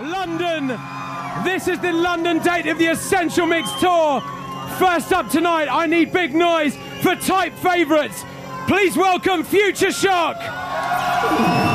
London. This is the London date of the Essential Mix Tour. First up tonight, I need big noise for type favourites. Please welcome Futureshock.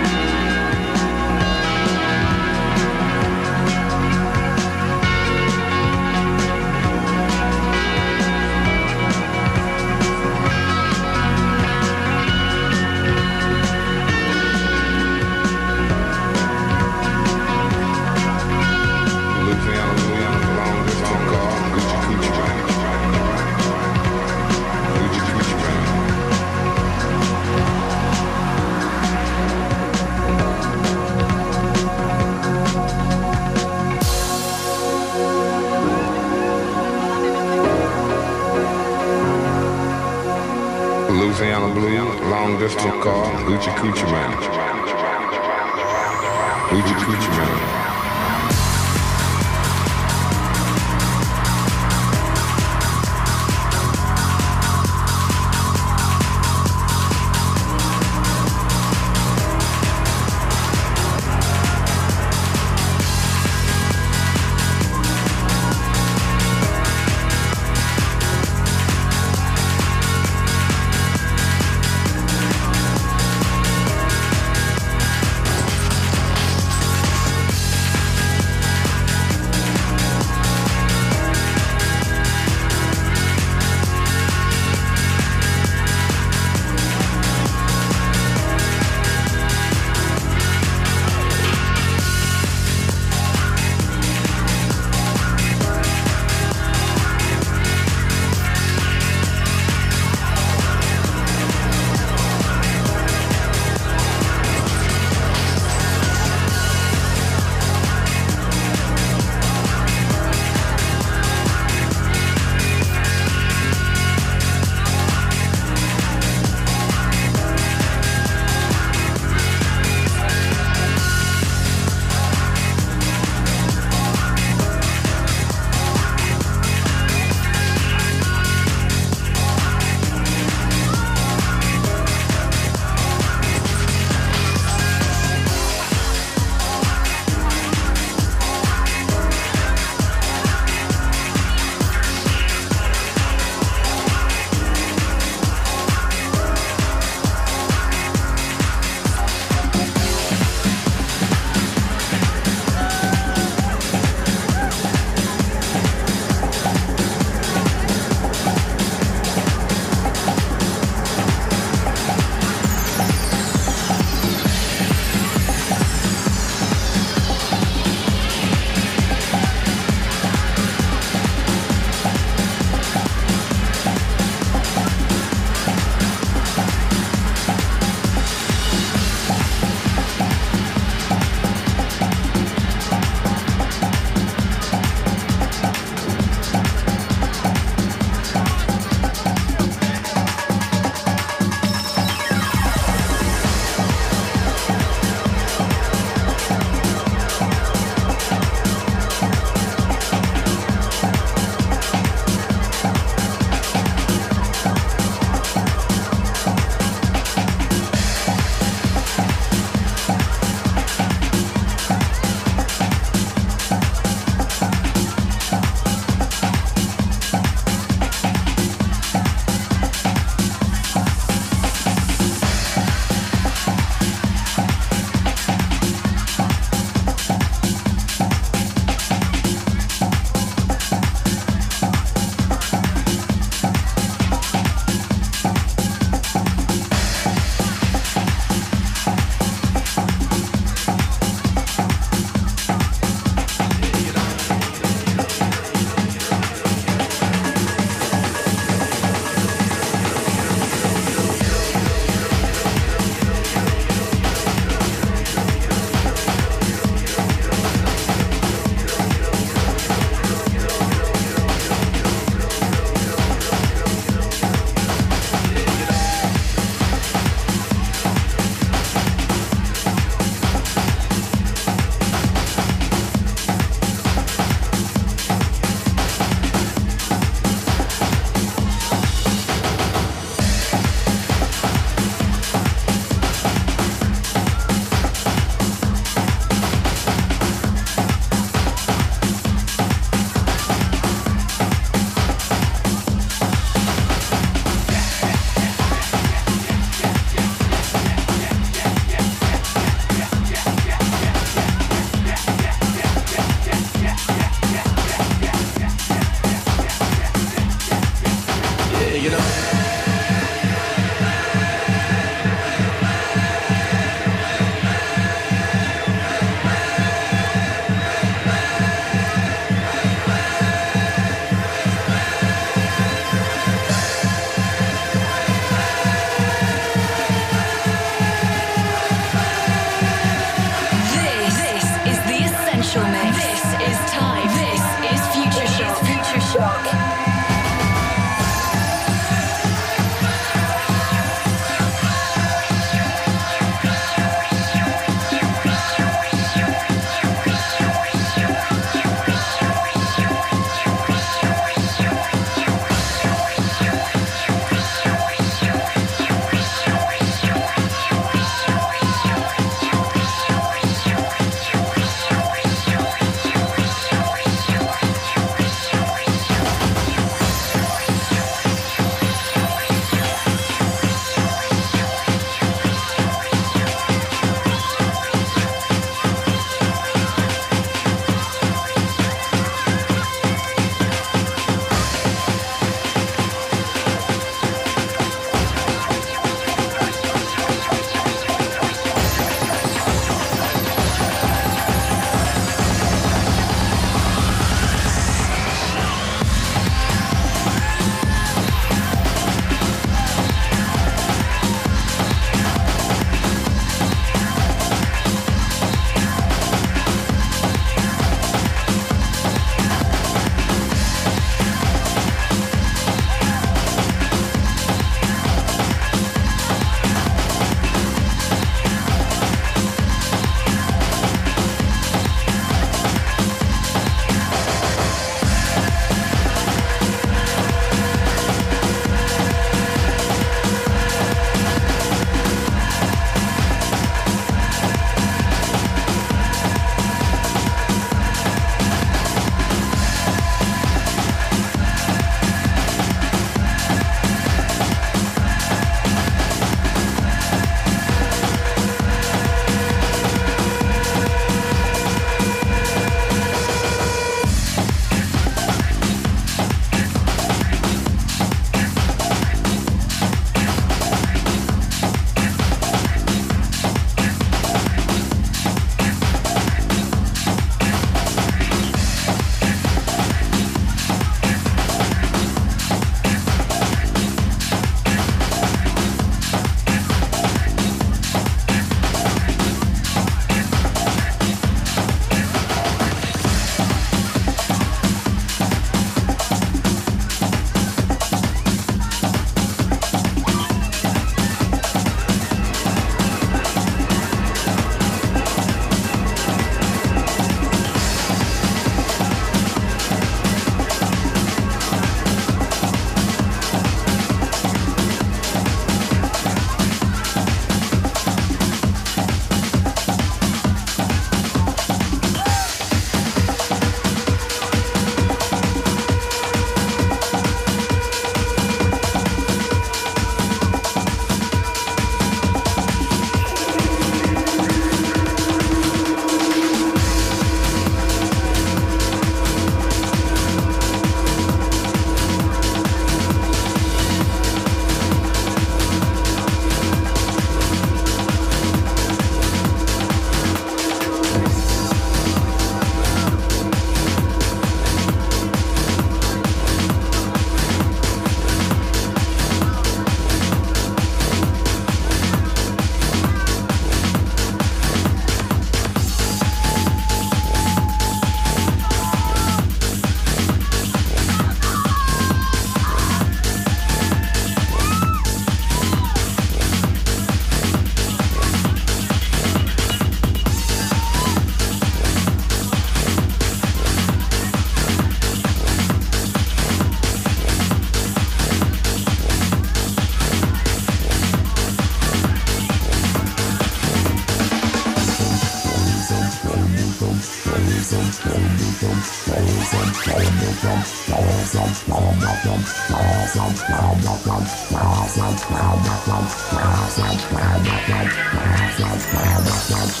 This is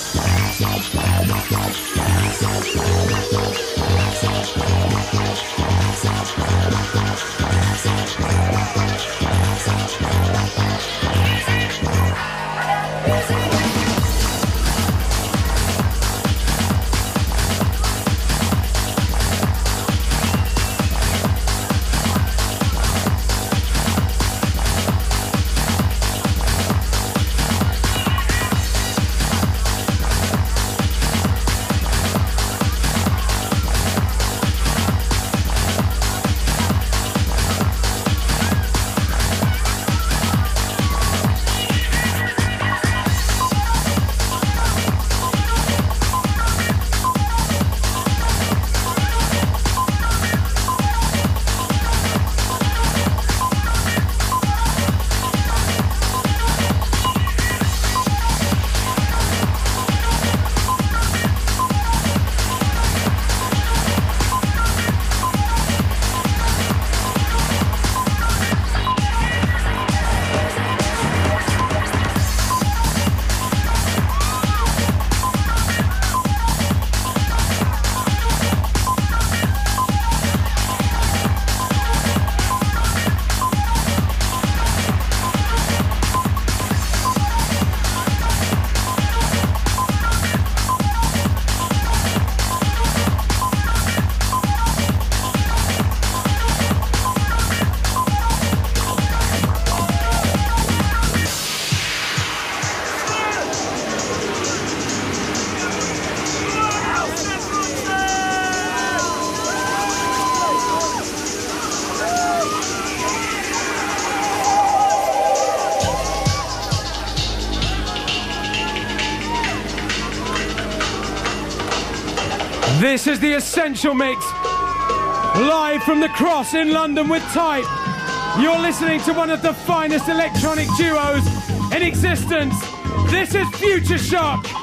the Essential Mix, live from the Cross in London with Type. You're listening to one of the finest electronic duos in existence. This is Futureshock.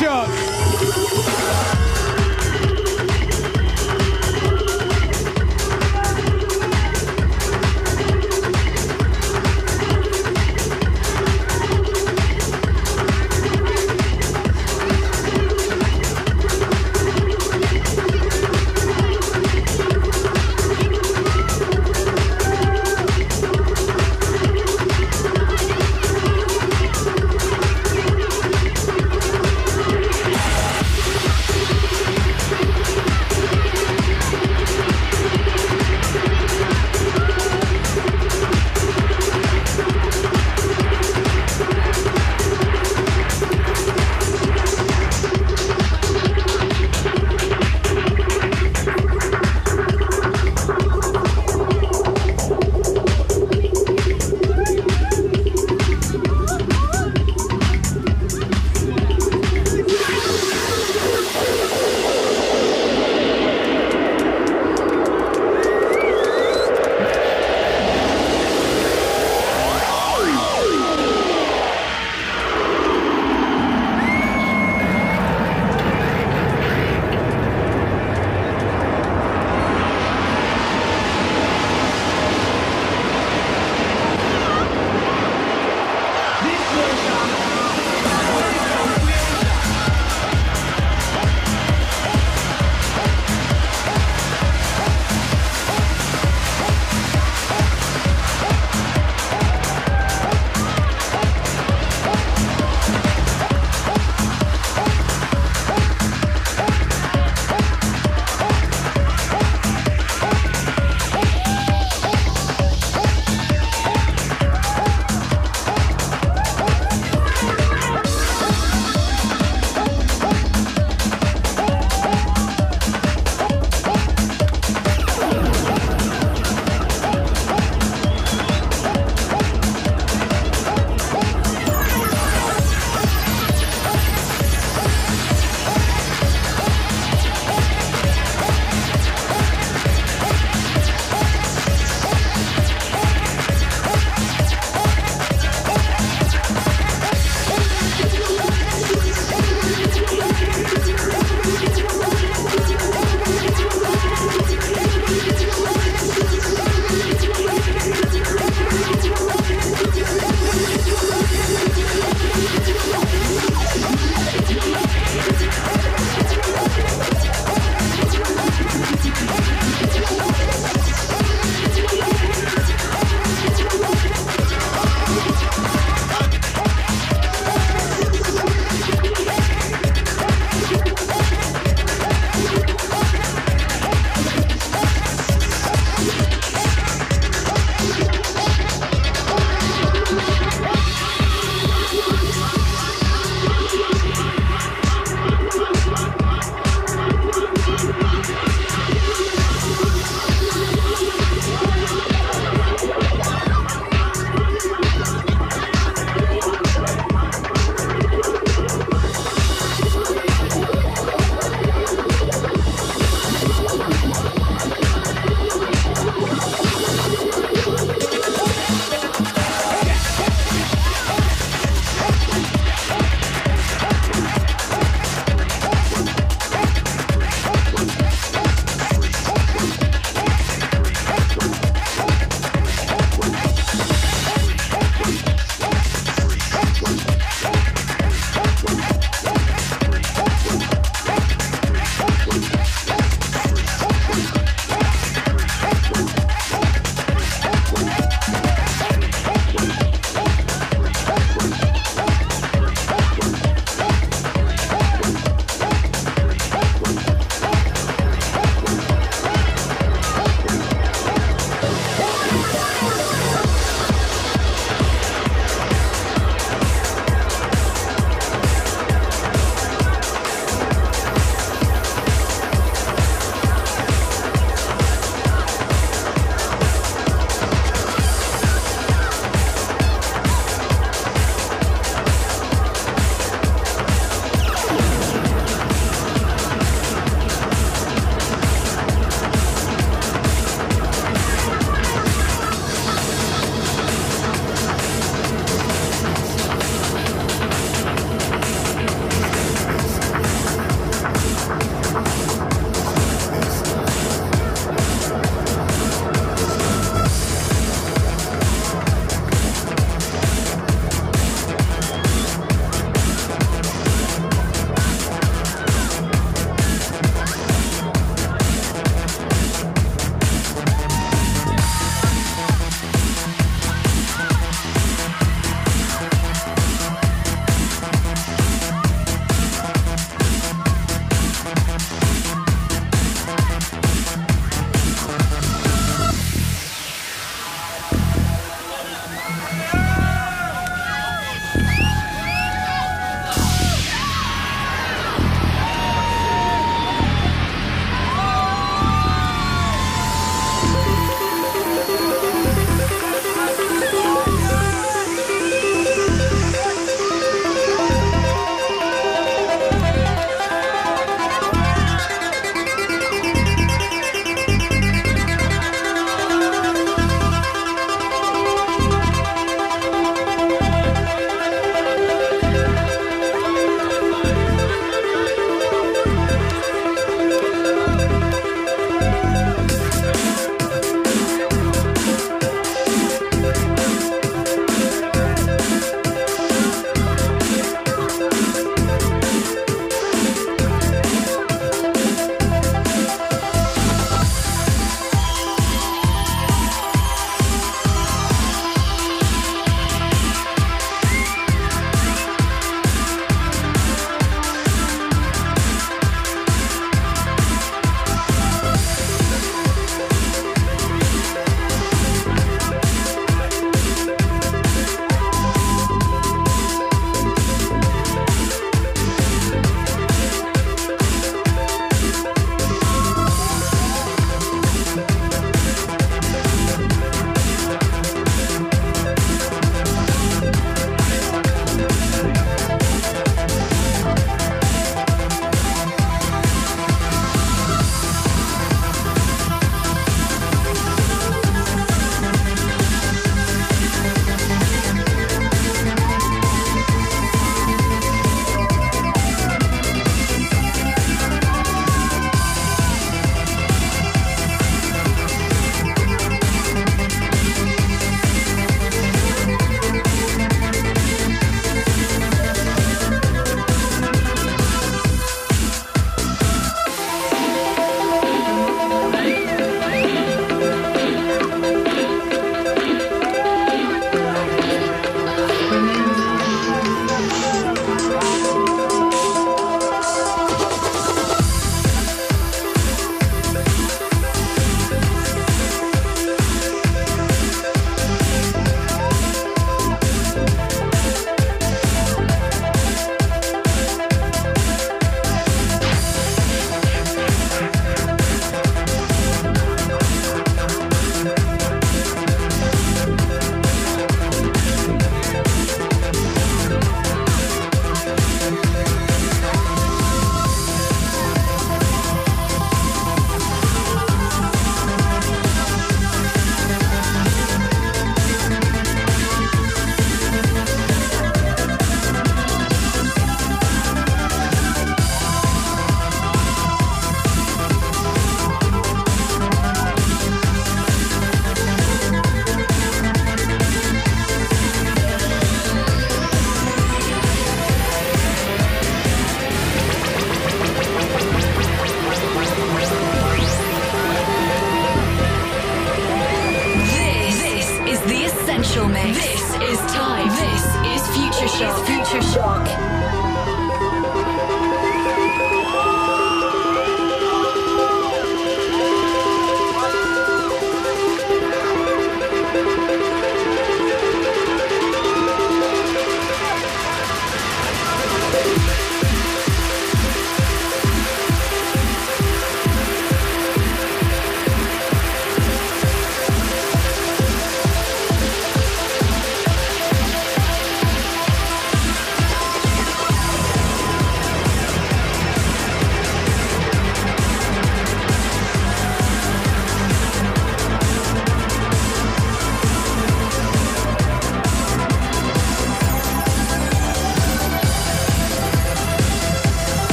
With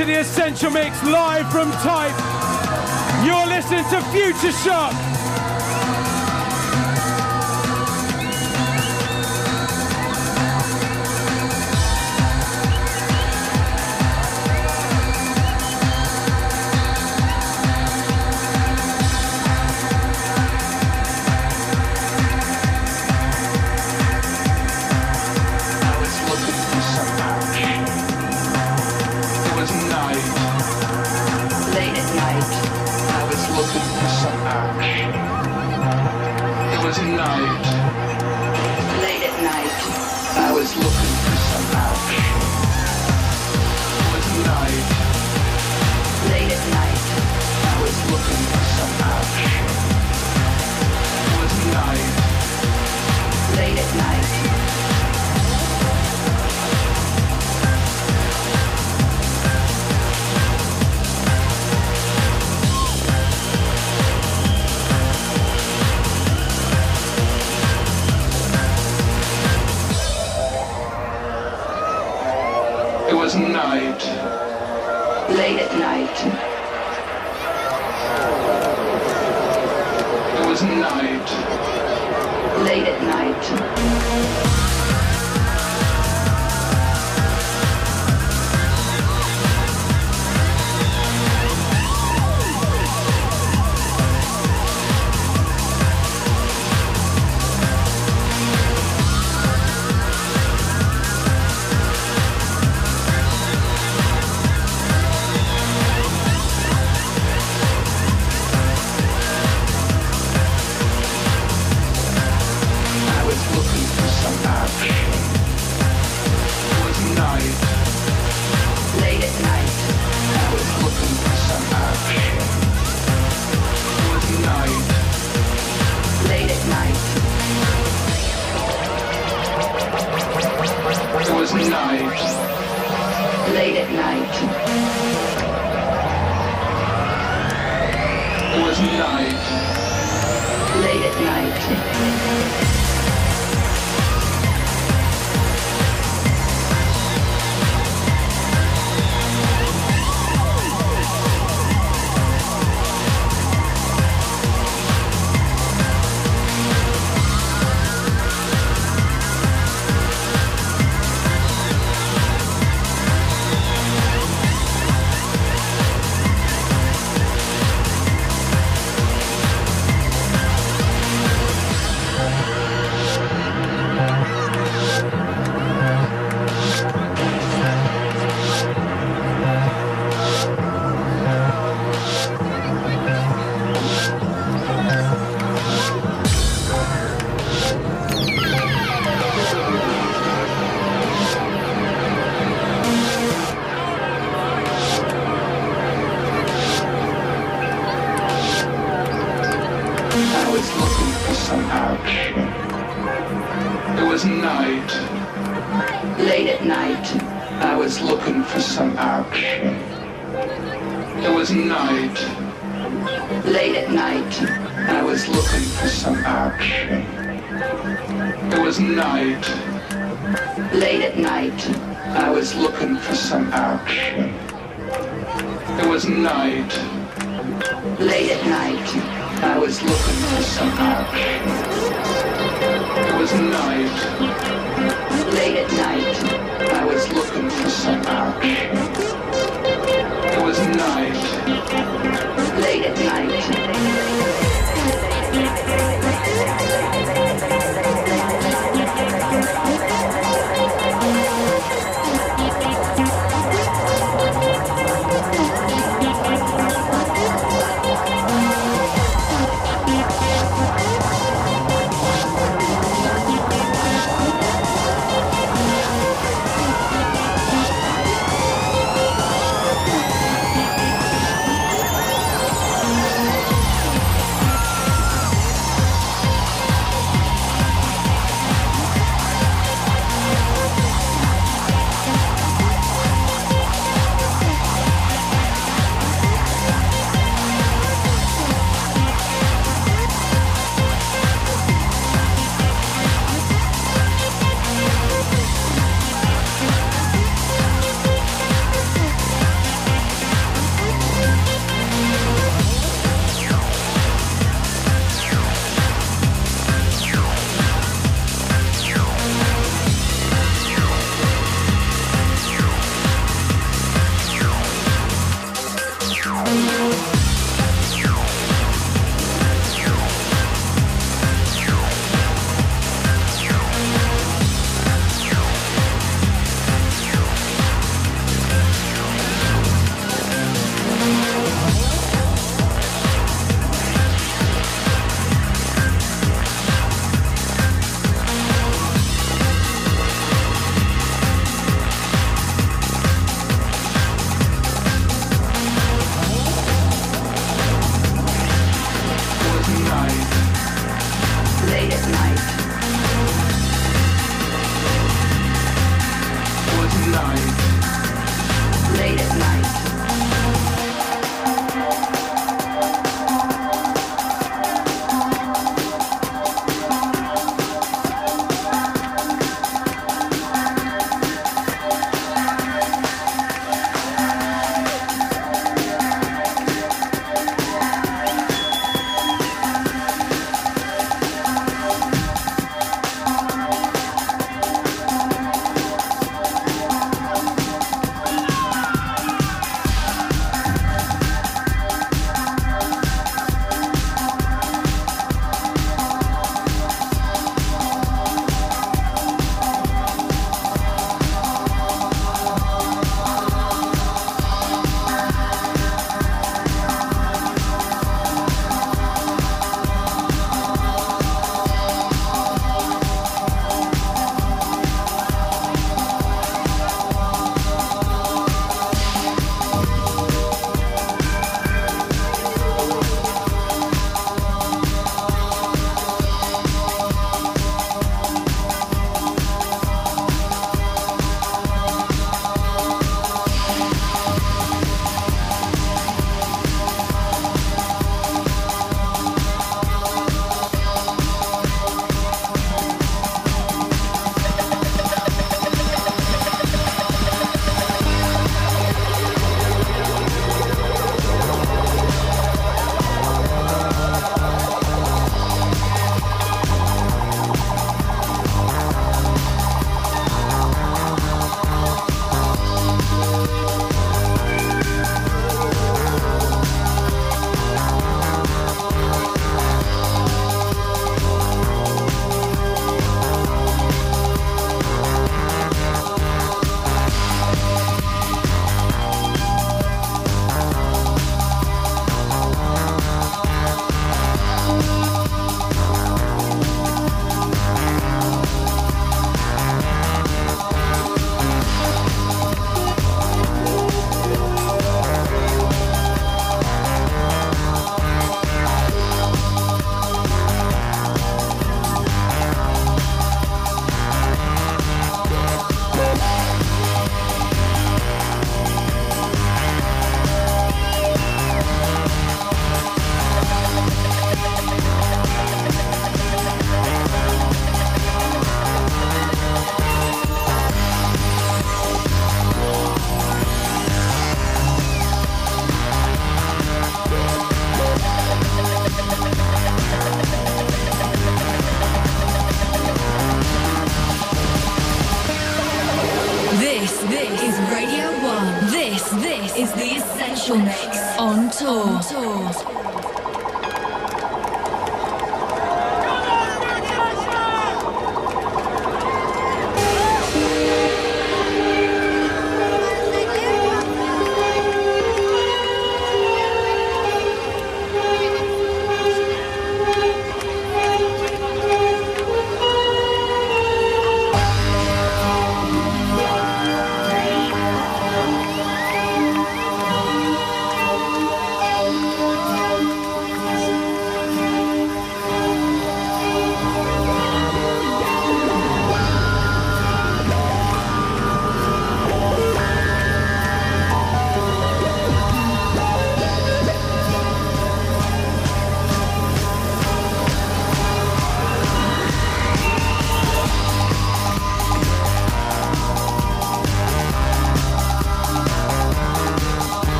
to the Essential Mix live from Type. You're listening to Futureshock.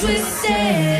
twisted.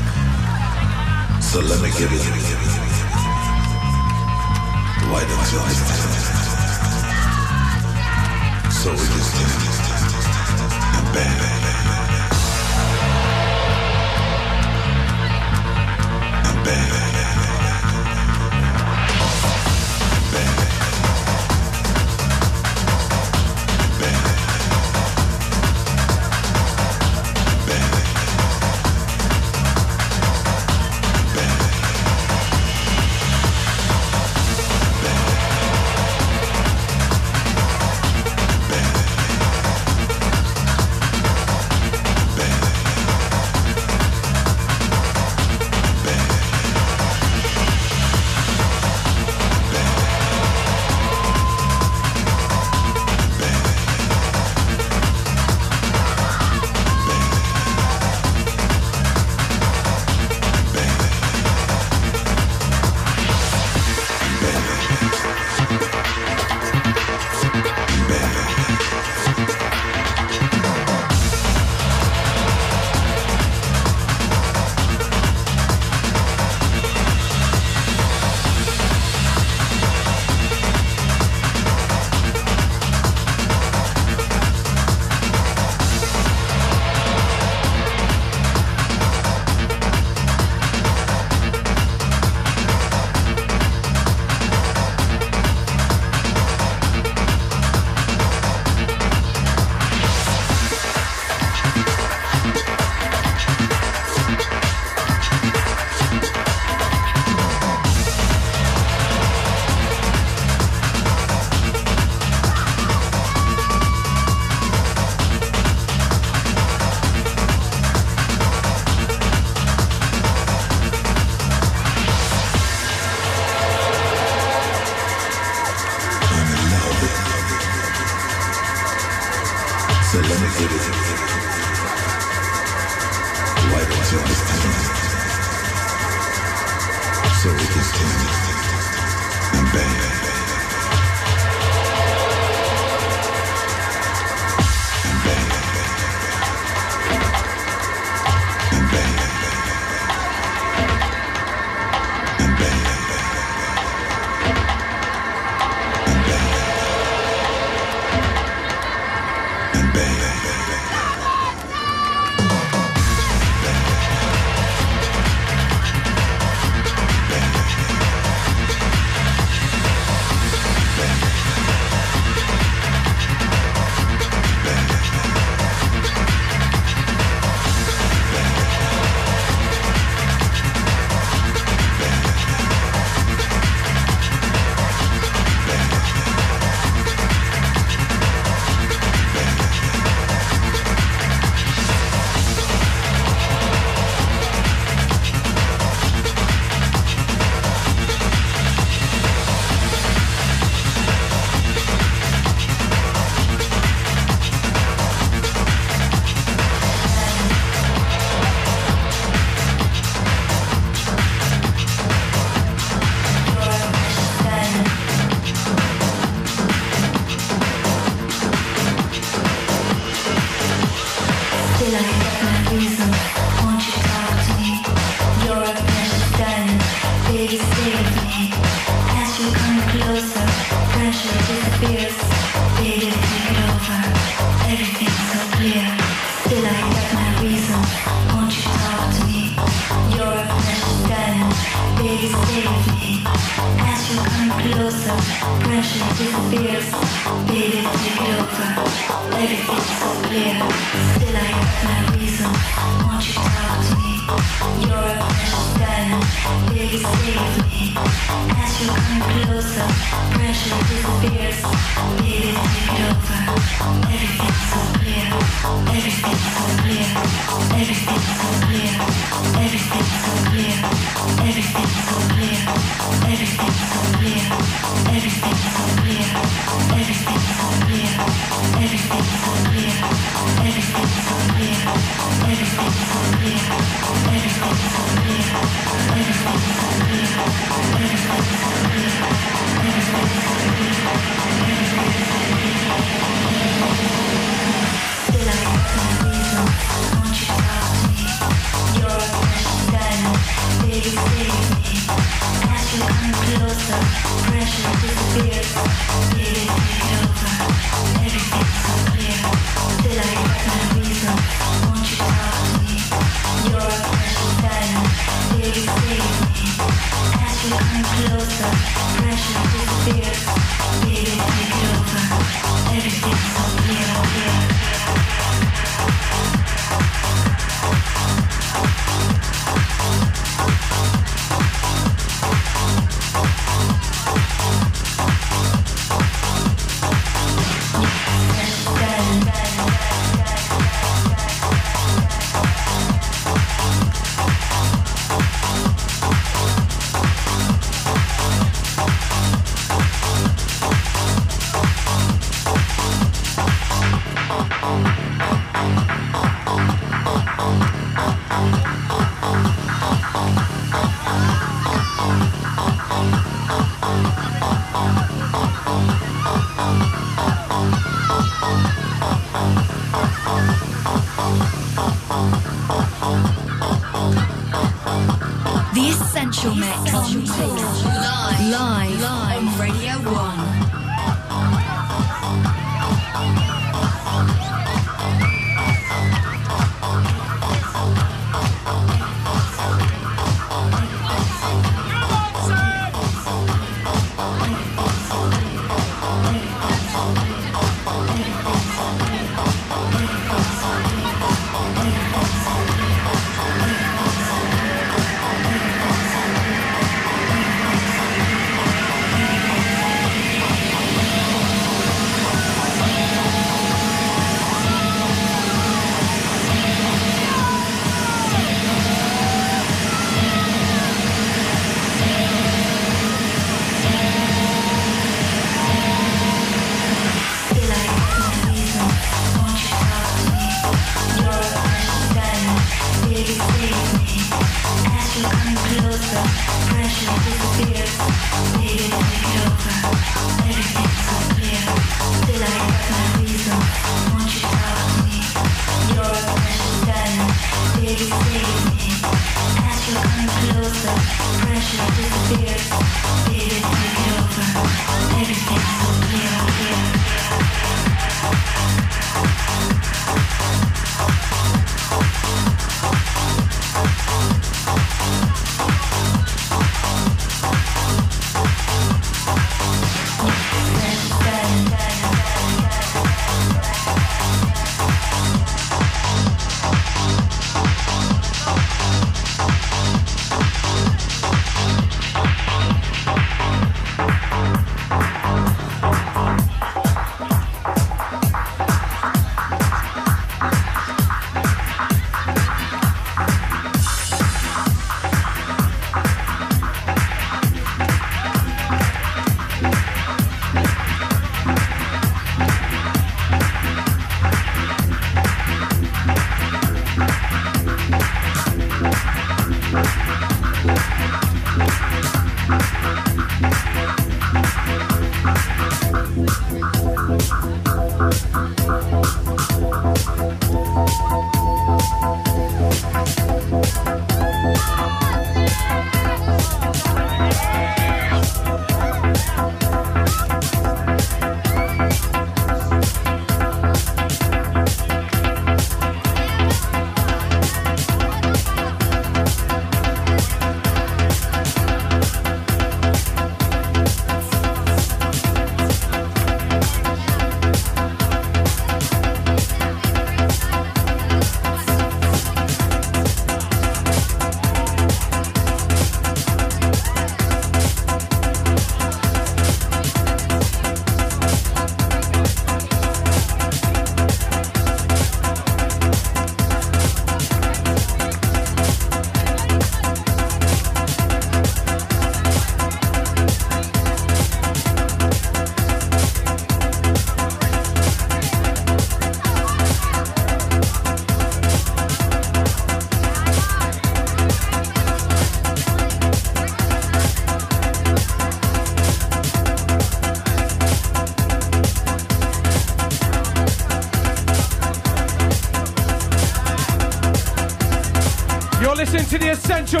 To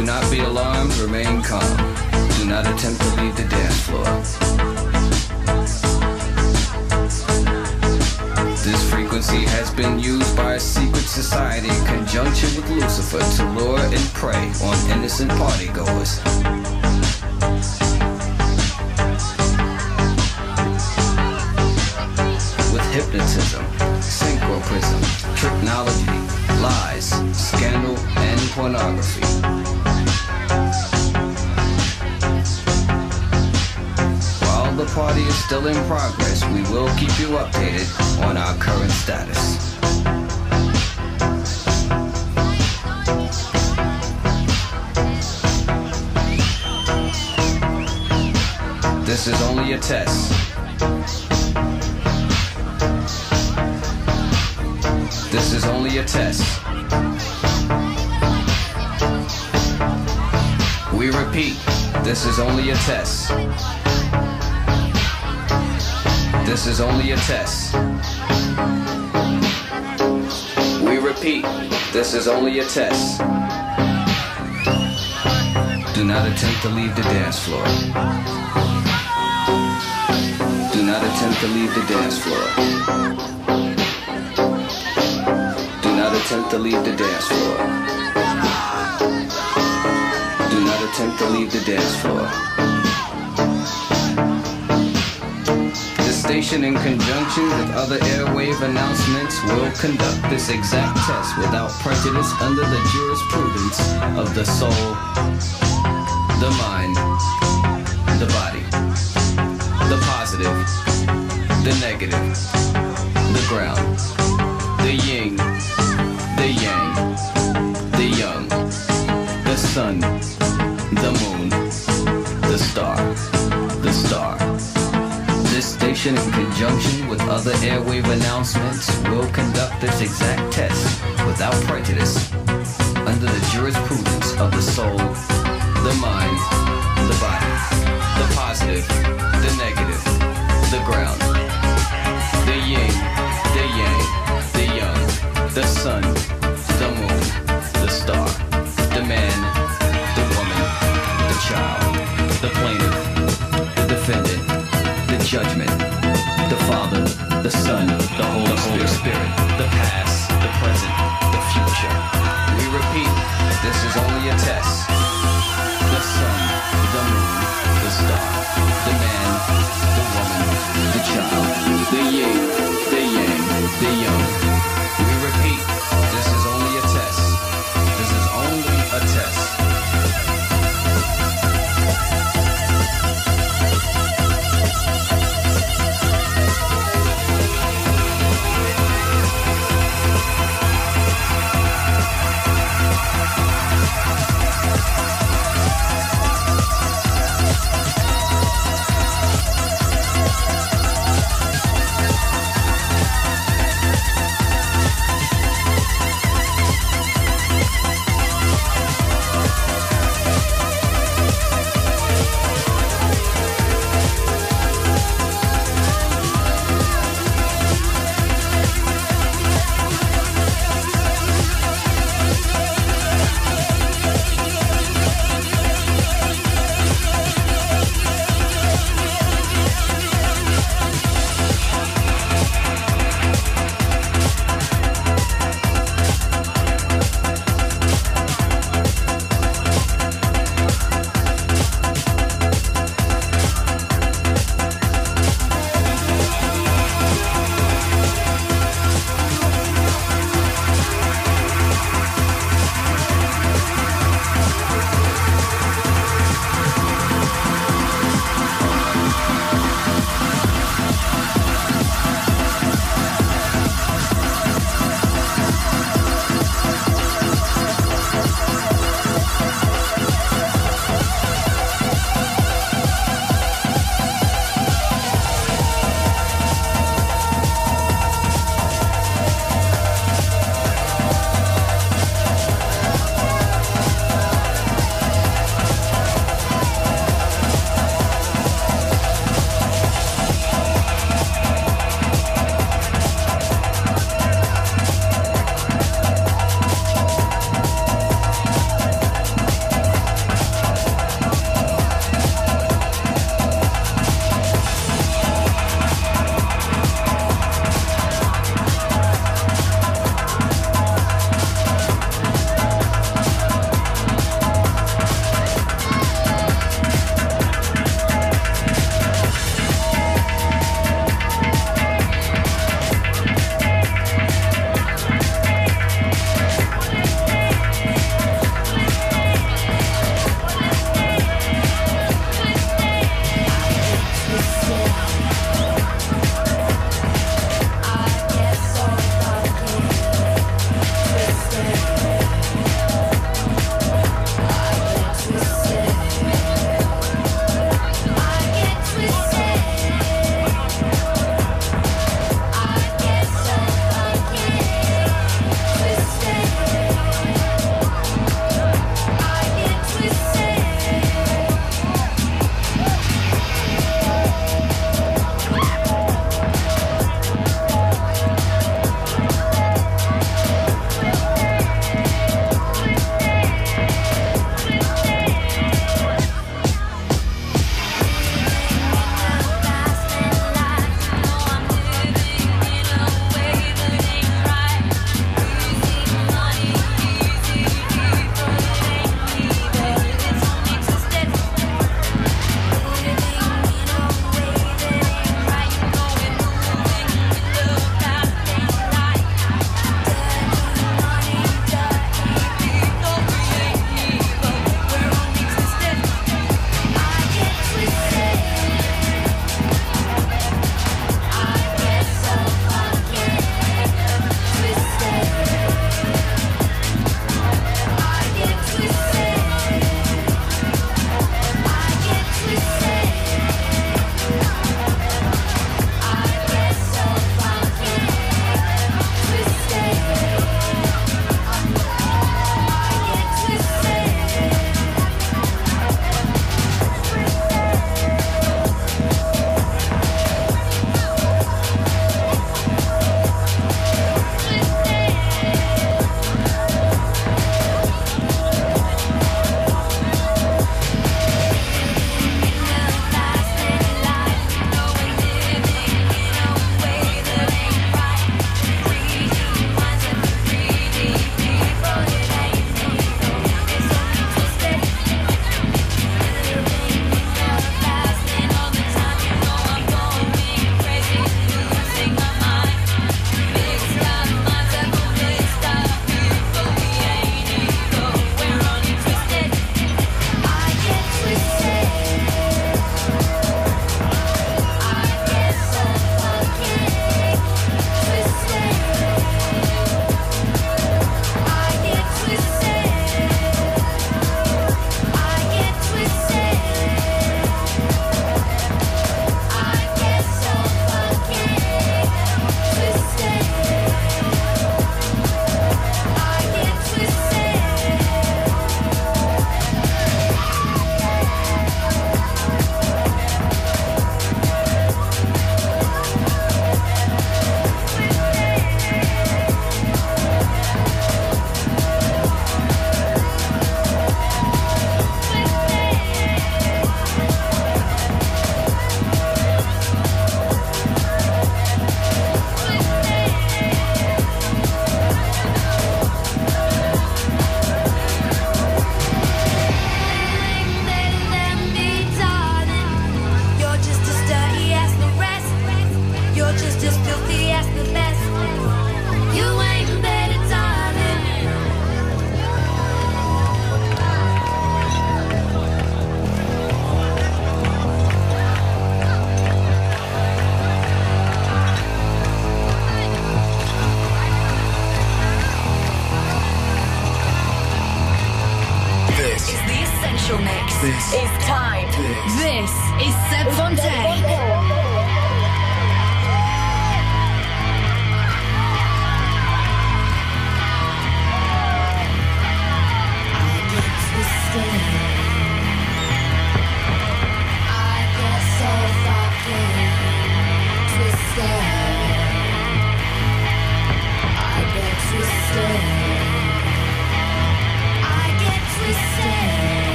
do not be alarmed, remain calm. Do not attempt to leave the dance floor. This frequency has been used by a secret society in conjunction with Lucifer to lure and prey on innocent partygoers. With hypnotism, synchroprism, technology, lies, scandal, and pornography. Party is still in progress, we will keep you updated on our current status. This is only a test. This is only a test. We repeat, this is only a test. This is only a test. We repeat, this is only a test. Do not attempt to leave the dance floor. Do not attempt to leave the dance floor. Do not attempt to leave the dance floor. Do not attempt to leave the dance floor. Station, in conjunction with other airwave announcements, will conduct this exact test without prejudice under the jurisprudence of the soul, the mind, the body, the positive, the negative, the ground, the yin, the yang, the young, the sun, conjunction with other airwave announcements, will conduct this exact test without prejudice under the jurisprudence of the soul, the mind, the body, the positive, the negative, the ground, the yin,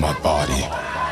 my body.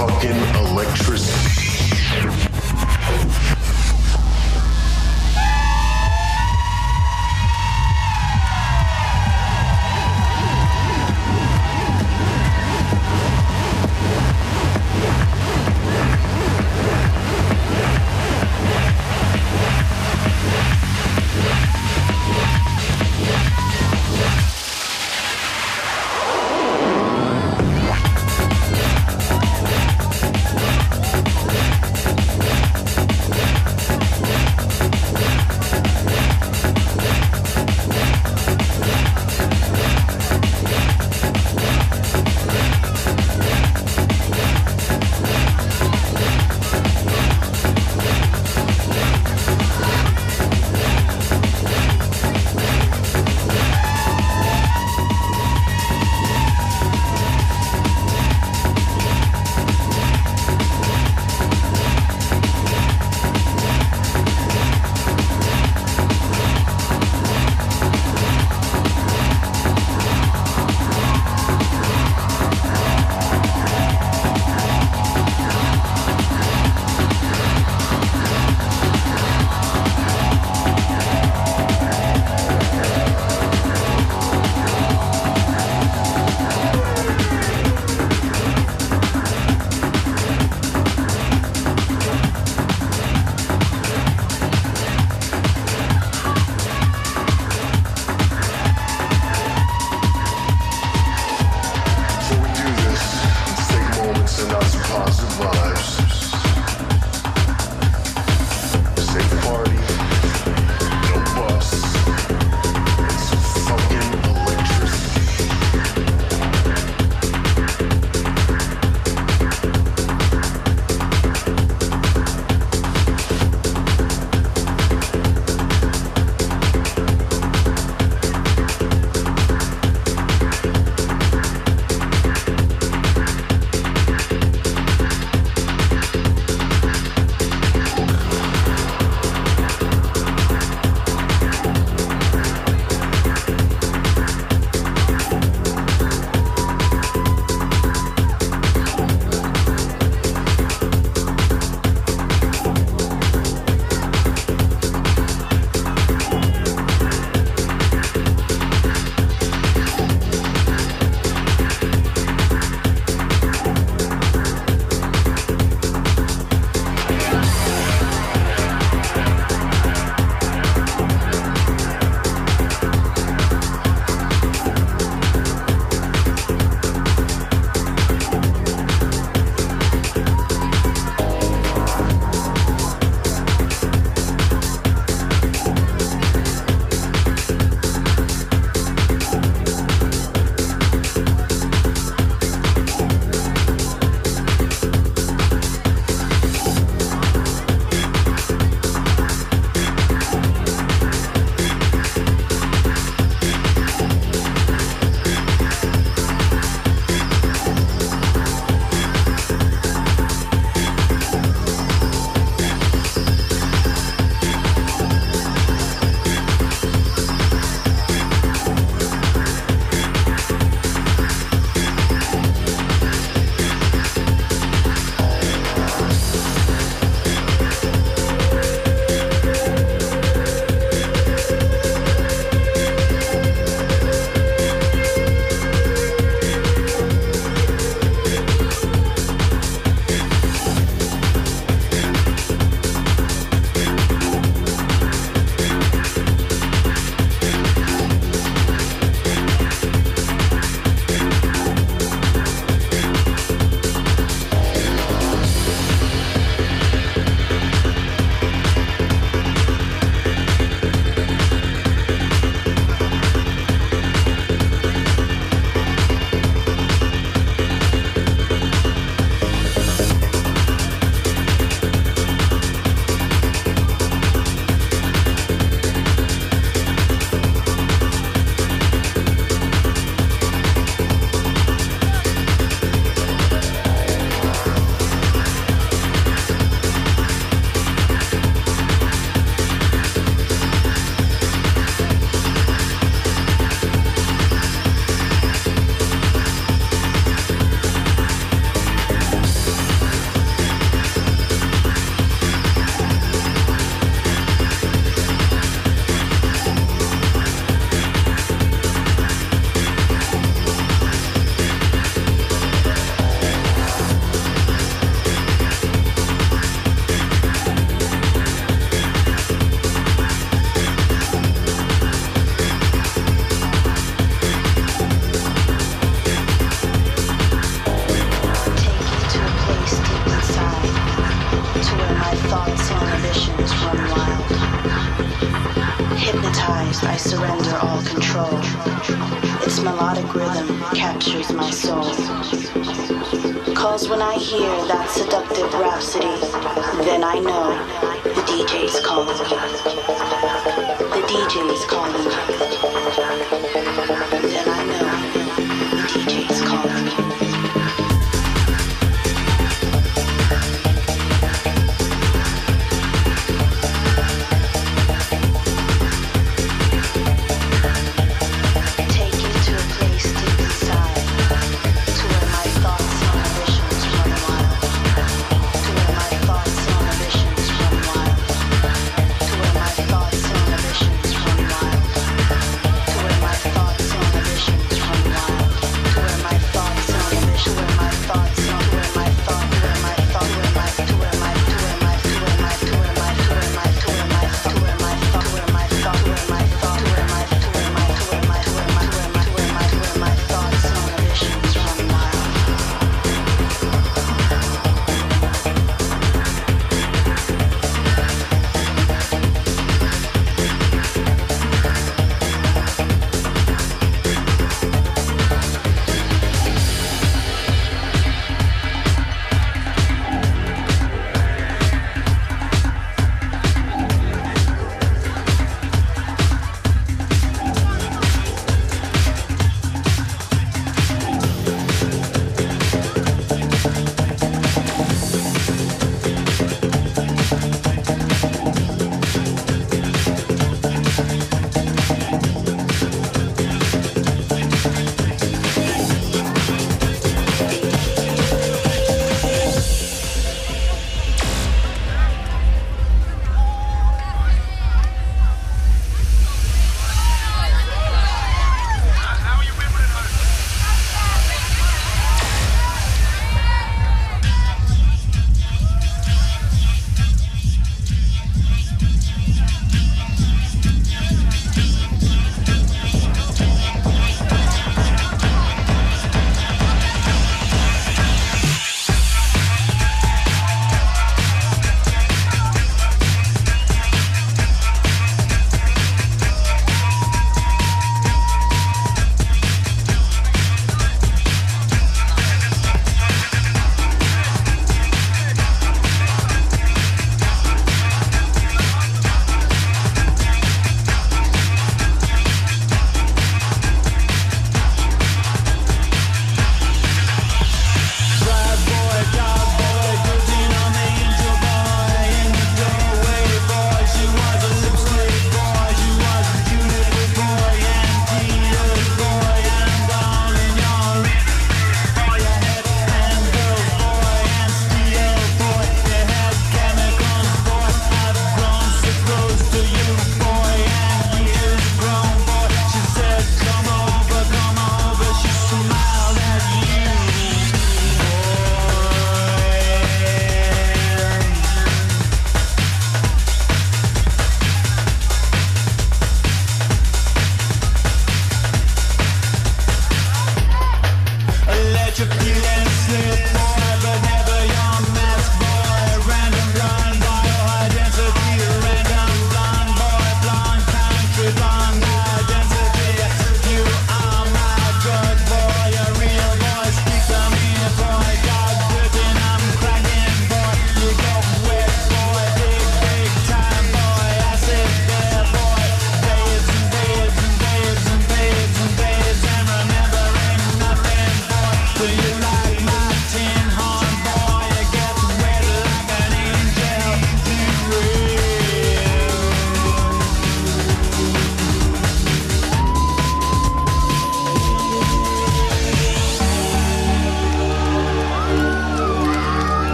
Fucking electricity.